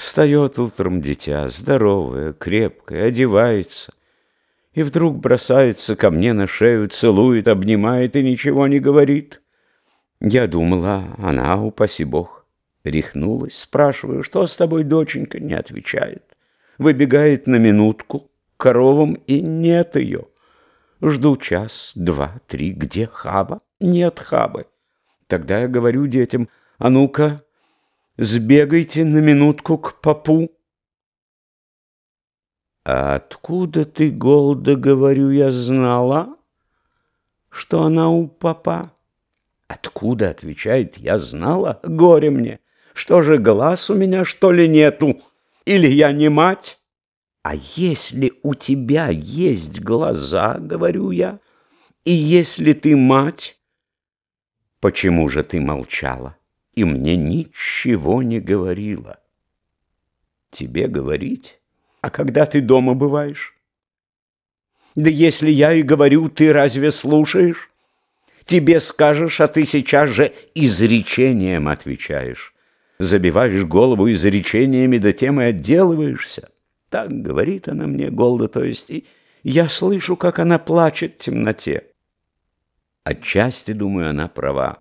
Встает утром дитя, здоровое, крепкое, одевается, и вдруг бросается ко мне на шею, целует, обнимает и ничего не говорит. Я думала, она, упаси бог, рехнулась, спрашиваю, что с тобой, доченька, не отвечает. Выбегает на минутку к коровам, и нет ее. Жду час, два, три, где хаба? Нет хабы. Тогда я говорю детям, а ну-ка, сбегайте на минутку к попу. А откуда ты, Голда, говорю, я знала, что она у папа? Откуда, отвечает, я знала, горе мне. Что же, глаз у меня, что ли, нету? Или я не мать? А если у тебя есть глаза, говорю я, и если ты мать, почему же ты молчала и мне ничего не говорила? Тебе говорить? А когда ты дома бываешь? Да если я и говорю, ты разве слушаешь? Тебе скажешь, а ты сейчас же изречением отвечаешь. Забиваешь голову изречениями, да тем и отделываешься. Так говорит она мне, Голда, то есть, и я слышу, как она плачет в темноте. Отчасти, думаю, она права,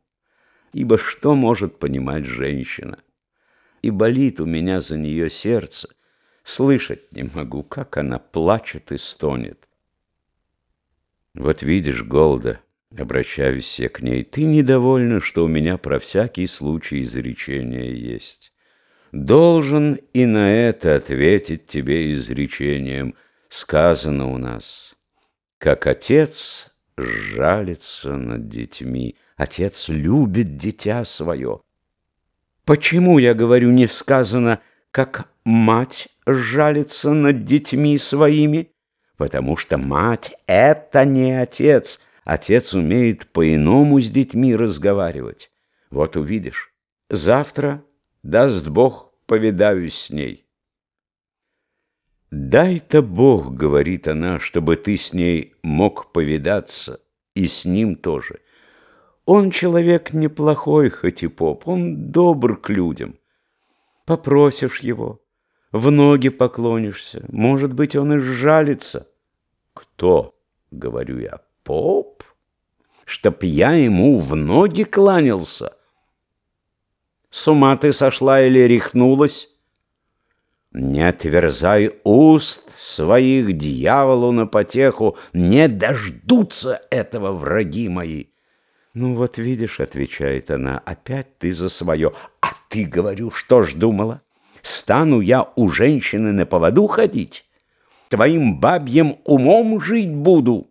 ибо что может понимать женщина? И болит у меня за нее сердце, слышать не могу, как она плачет и стонет. Вот видишь, Голда, Обращаюсь я к ней. Ты недовольна, что у меня про всякий случай изречение есть. Должен и на это ответить тебе изречением. Сказано у нас, как отец жалится над детьми. Отец любит дитя свое. Почему, я говорю, не сказано, как мать жалится над детьми своими? Потому что мать — это не отец — Отец умеет по-иному с детьми разговаривать. Вот увидишь. Завтра, даст Бог, повидаюсь с ней. «Дай-то Бог, — говорит она, — чтобы ты с ней мог повидаться, и с ним тоже. Он человек неплохой, хоть и поп, он добр к людям. Попросишь его, в ноги поклонишься, может быть, он и сжалится». «Кто?» — говорю я поп, чтоб я ему в ноги кланялся. С ума ты сошла или рехнулась? Не отверзай уст своих дьяволу на потеху, не дождутся этого враги мои. Ну вот видишь, отвечает она, опять ты за свое. А ты, говорю, что ж думала? Стану я у женщины на поводу ходить? Твоим бабьим умом жить буду.